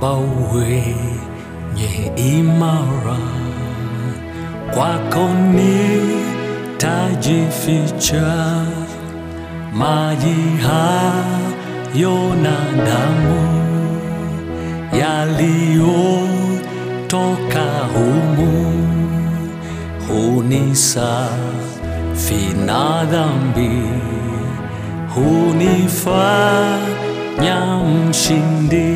bao quê nhẹ imara kwako ni tajificha maji hayo na damu yaliyotoka humu hunisafina dhambi hunifanya mshindi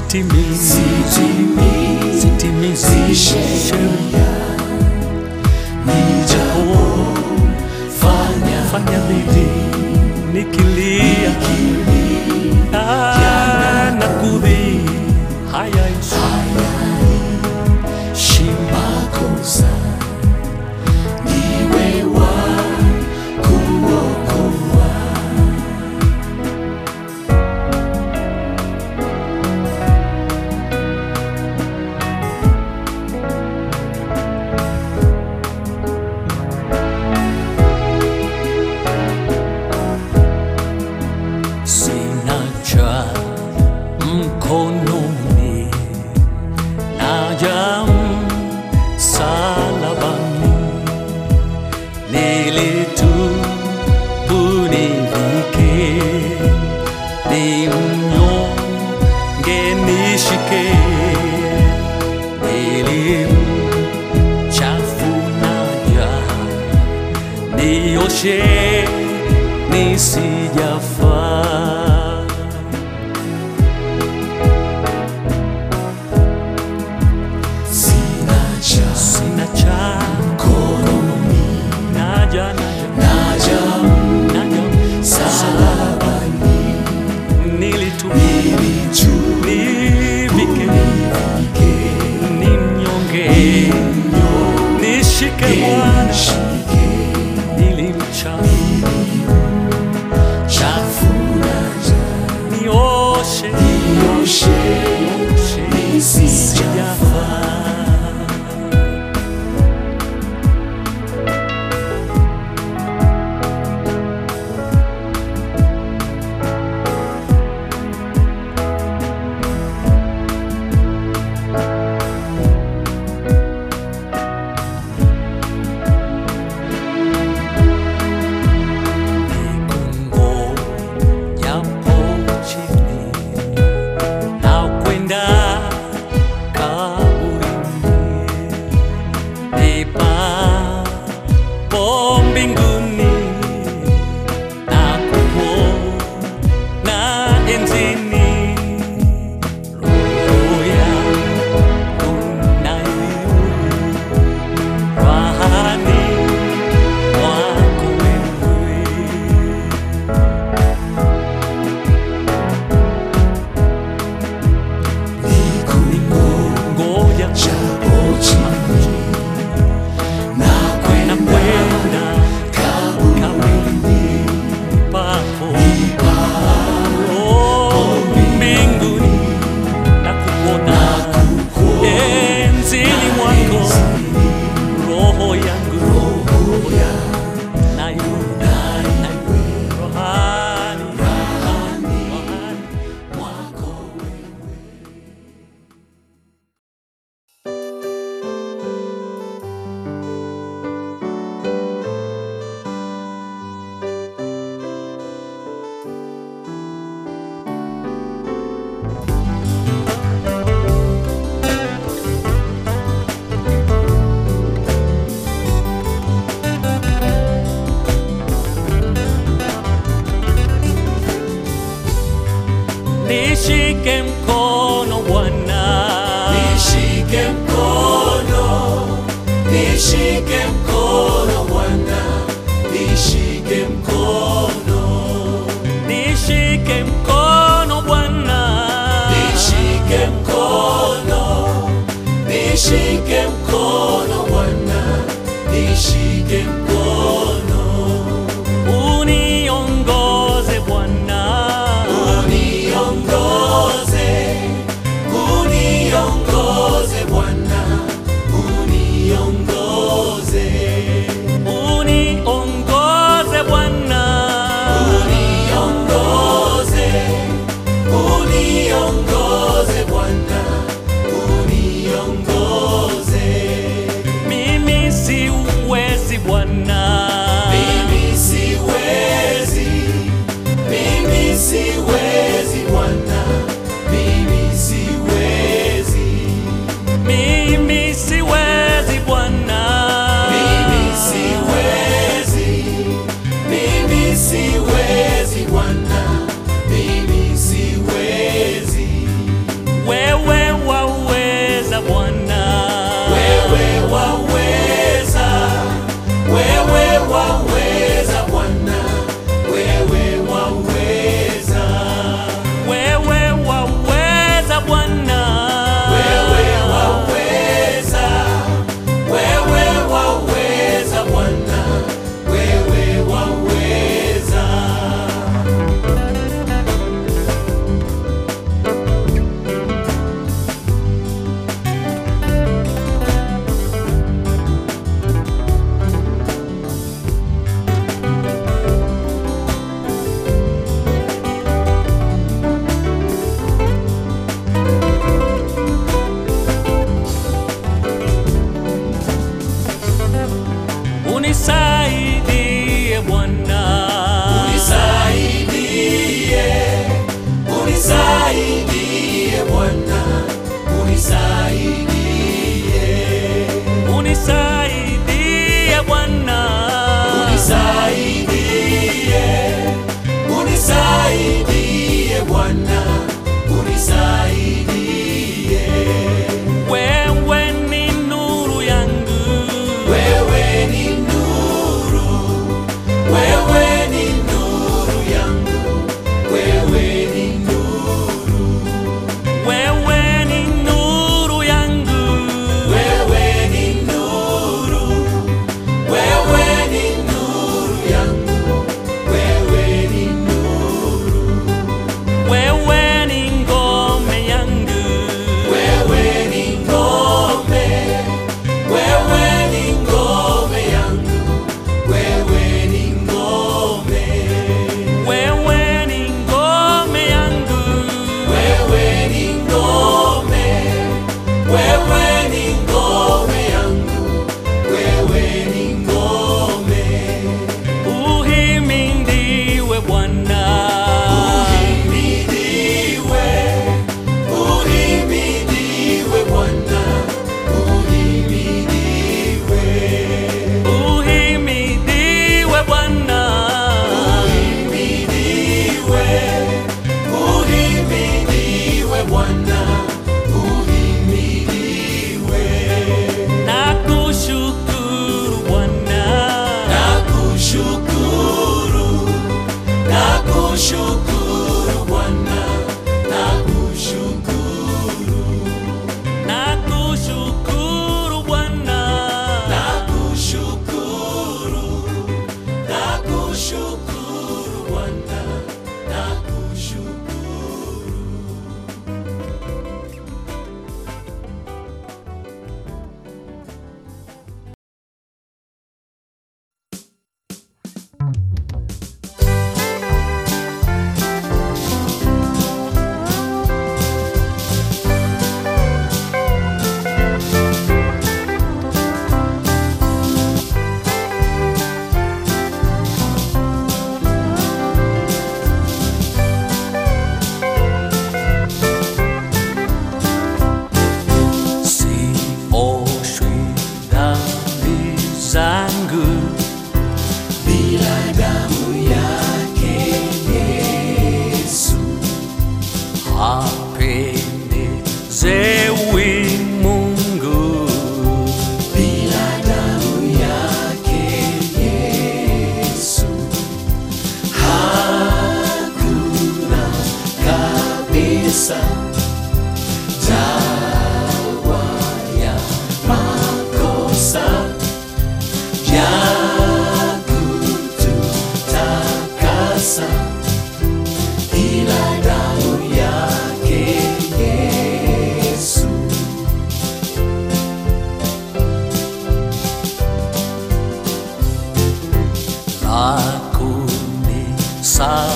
City me, city me, city me, city me. Nilimchafu naja nioshe nisijafaa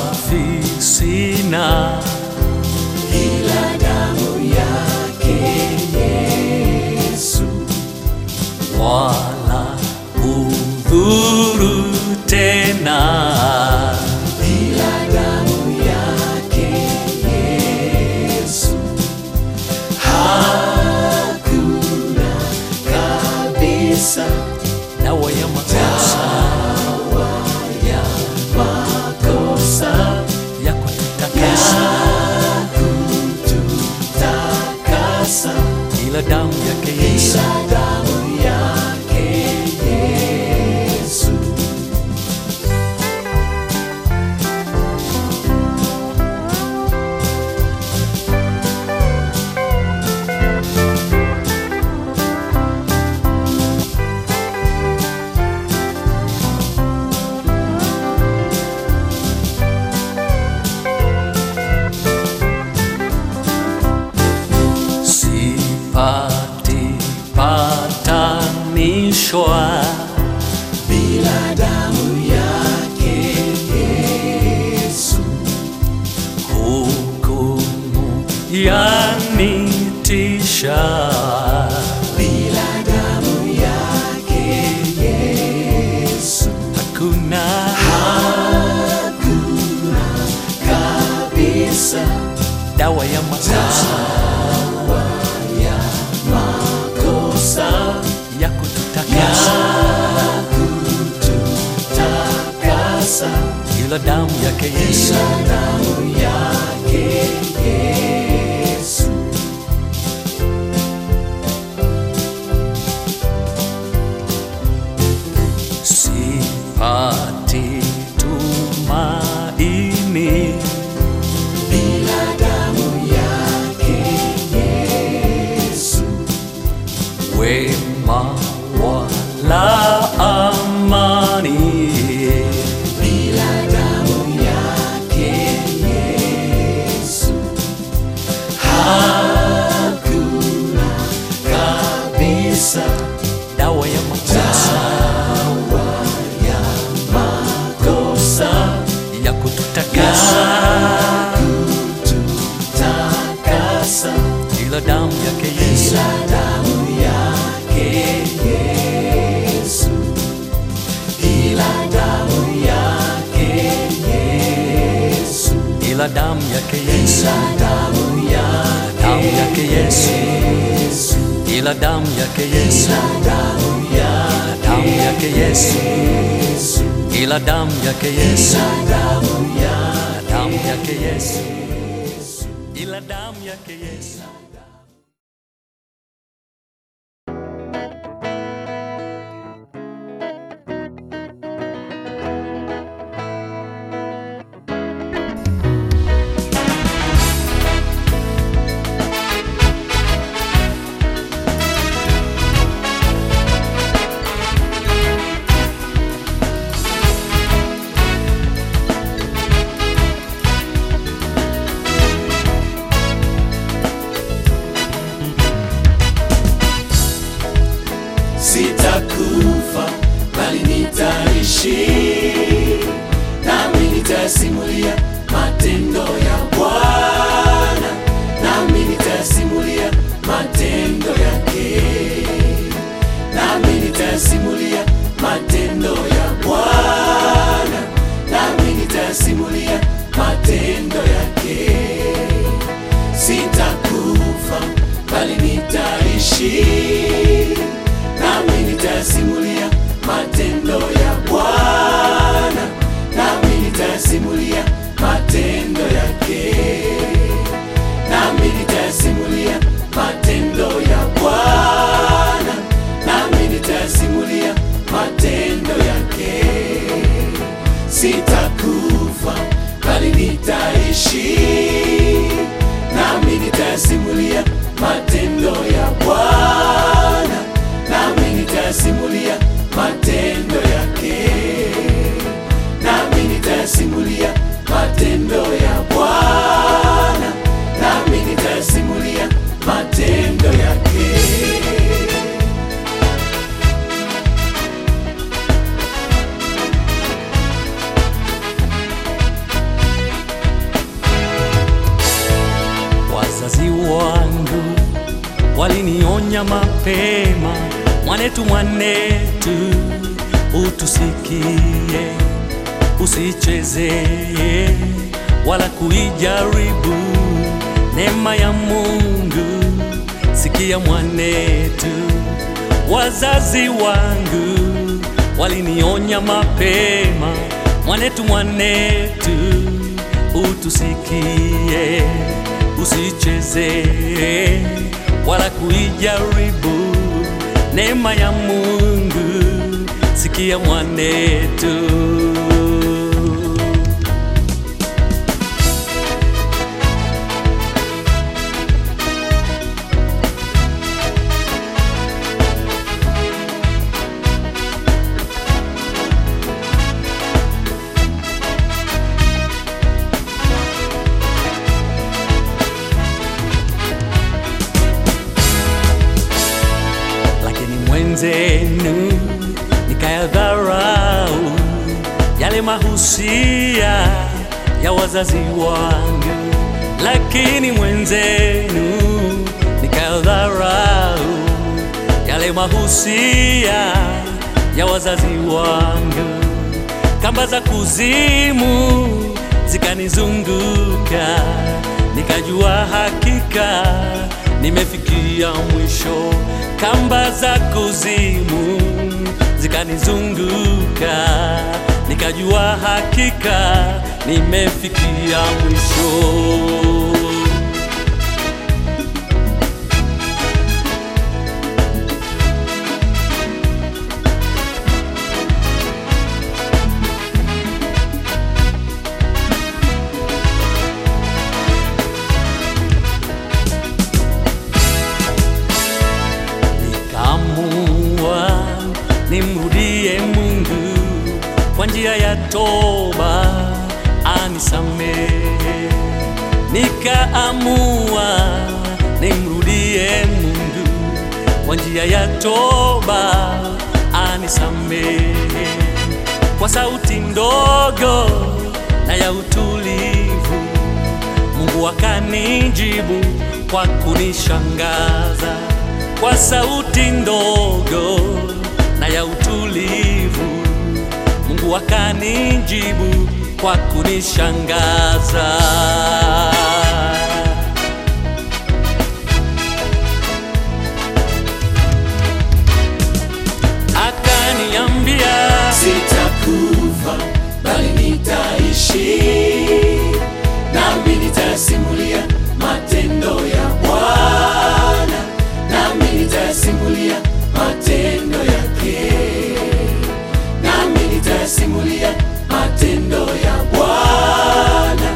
safi sina ila damu yake Yesu, wala udhuru tena. 为马我来。La damia que Y la dam ya que Jesús. Y la dam ya que Jesús. Wala kuijaribu neema ya Mungu. Sikia mwanetu, wazazi wangu walinionya mapema, mwanetu, mwanetu, utusikie, usicheze wala kuijaribu neema ya Mungu. Sikia mwanetu. Mwenzenu nikayadharau yale mahusia ya wazazi wangu, lakini mwenzenu nikayadharau yale mahusia ya wazazi wangu, kamba za kuzimu zikanizunguka, nikajua hakika nimefikia mwisho. Kamba za kuzimu zikanizunguka, nikajua hakika nimefikia mwisho. Nimrudie Mungu kwa njia ya toba anisamehe. Kwa sauti ndogo na ya utulivu Mungu akanijibu kwa kunishangaza kwa sauti ndogo na ya utulivu. Mungu akanijibu kwa kunishangaza. Sitakufa bali nitaishi, nami nitasimulia matendo ya Bwana, nami nitasimulia matendo yake, nami nitasimulia matendo ya Bwana,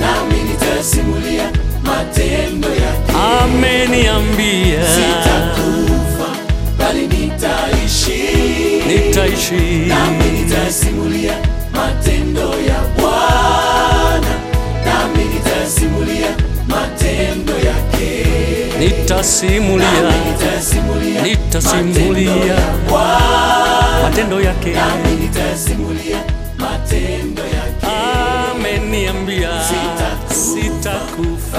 nami nitasimulia matendo yake. ameniambia. Sitakufa nitaishi nami nitasimulia matendo ya Bwana, nami nitasimulia matendo yake, nitasimulia. Nitasimulia nitasimulia. matendo yake. Nami nitasimulia matendo yake, ameniambia Sitakufa, sitakufa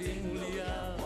nitasimulia tusishikwe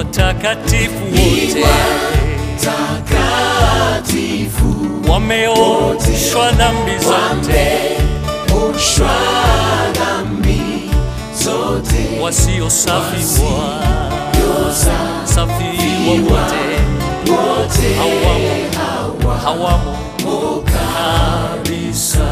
watakatifu wote. Wameoshwa dhambi zote, wasio safi wasafiwa wote. Hawamo kabisa.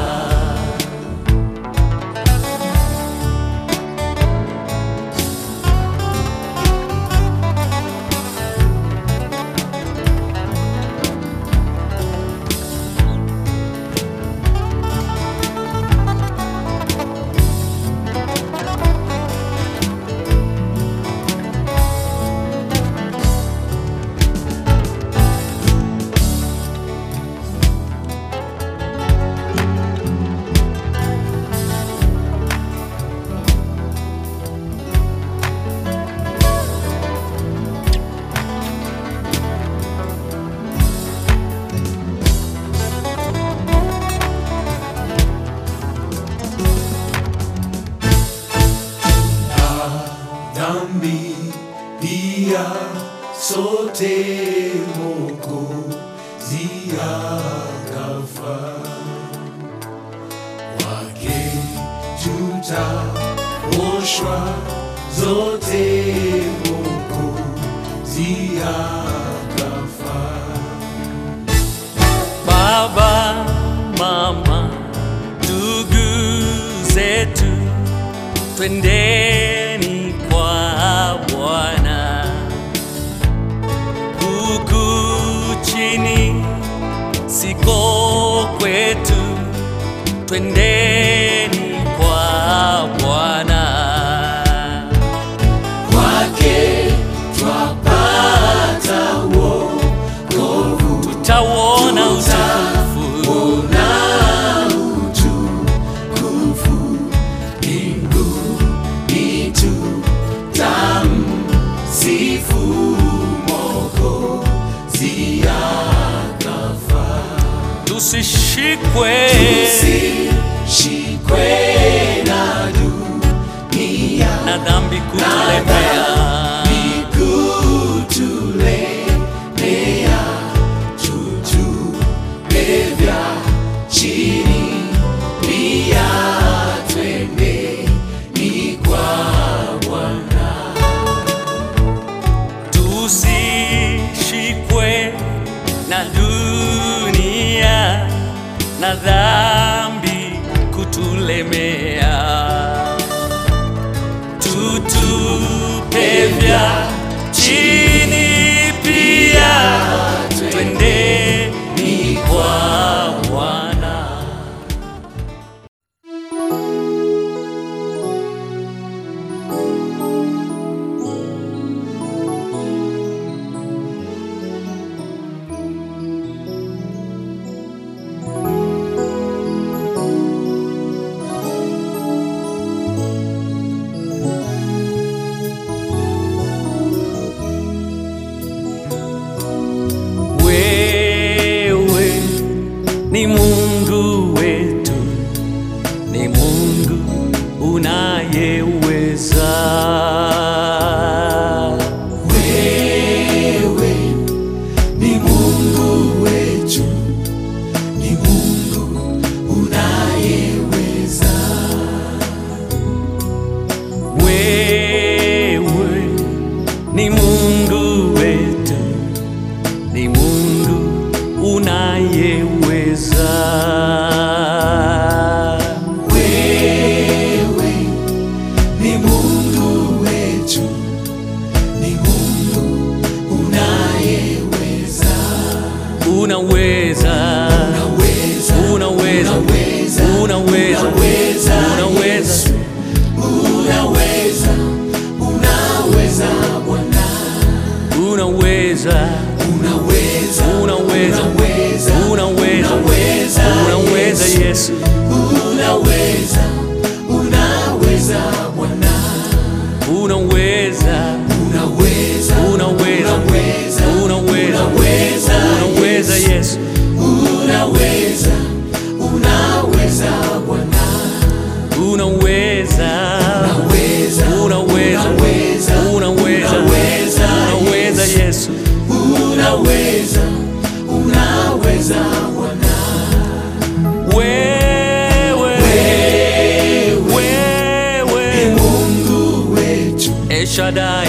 Shaddai,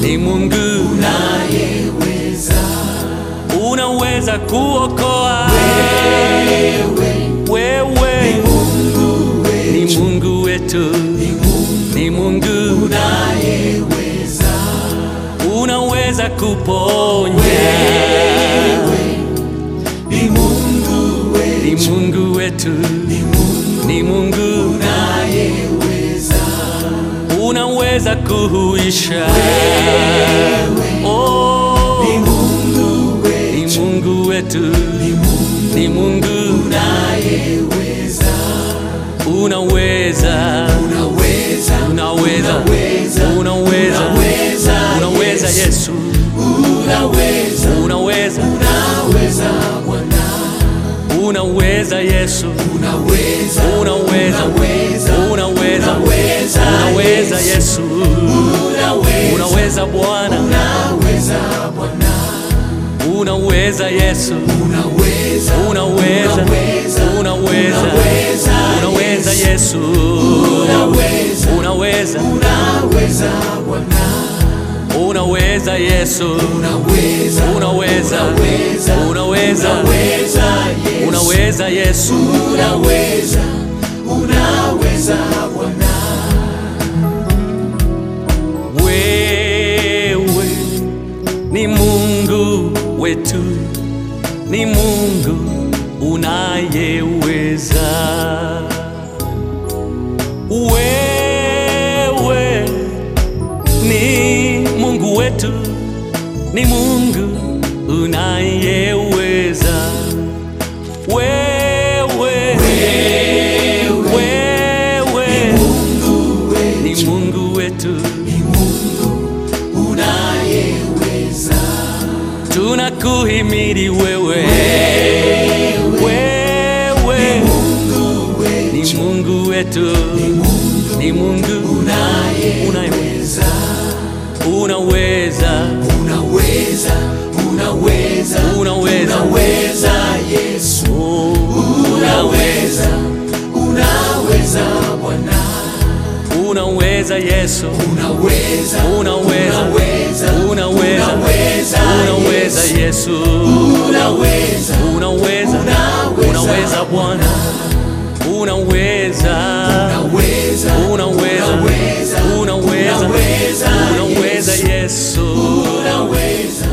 ni Mungu unayeweza. unaweza kuokoa. Wewe, Wewe ni Mungu wetu, ni Mungu unayeweza. unaweza kuponya. Mungu Ni Mungu wetu, ni Mungu unaweza kuhuisha. Oh, Ni Mungu ni wetu, Mungu wetu, ni Mungu ni Mungu unayeweza. unaweza, Unaweza, unaweza, unaweza, unaweza, unaweza, unaweza Yesu, unaweza, unaweza, unaweza Bwana. unaweza Yesu, Unaweza, unaweza, unaweza, unaweza, unaweza, unaweza unaweza, Bwana, unaweza Bwana. unaweza Yesu, Unaweza, unaweza, unaweza, unaweza, Yesu, unaweza, unaweza, unaweza Bwana. unaweza Yesu, Unaweza, unaweza, unaweza, unaweza Yesu, Unaweza, unaweza Bwana. Wetu, ni Mungu unayeweza. Wewe ni Mungu wetu, ni Mungu kuhimiri wewe, wewe. Ni Mungu wetu, ni Mungu unayeweza, unaweza. Unaweza Yesu, unaweza unaweza, unaweza unaweza, unaweza unaweza Yesu, unaweza unaweza, Bwana, unaweza unaweza, unaweza unaweza Yesu, unaweza